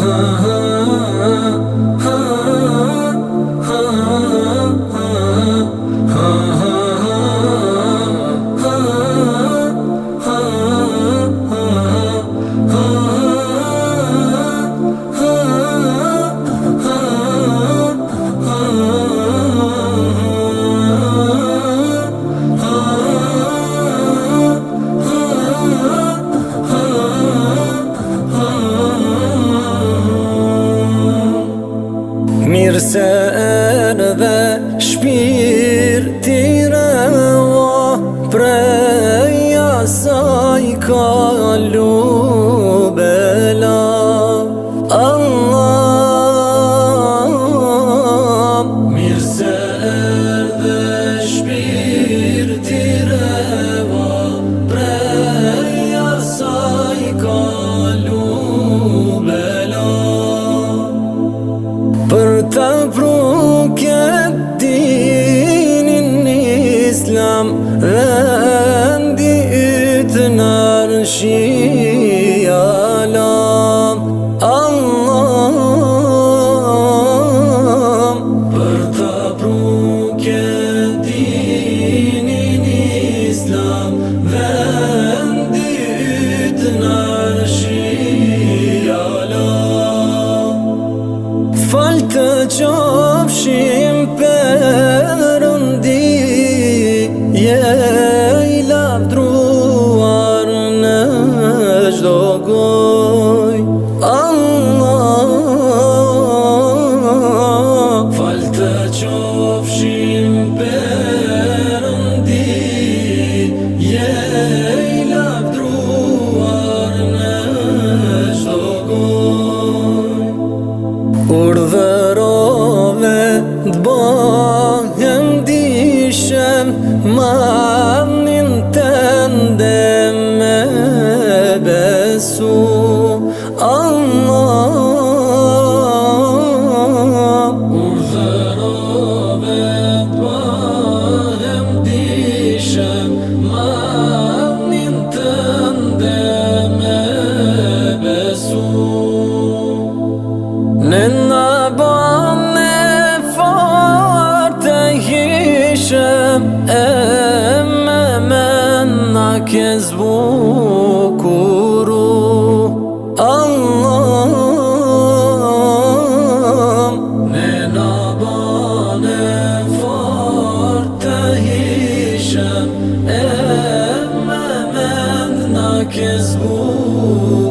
uh-huh. Dhe shpir t'i reva Pre jasaj ka lu bela Allam Mirëse e dhe shpir t'i reva Pre bela Për të përdoj shi alam Allam Për të bruke dinin islam Vendit në shi alam Fal të qafshim për rëndi Yeah Përën di, jë i laftruar në shokon Kur dërove të bohën dishën, كسبوا كوروا الله من أضل فرته هشام إما من كسبوا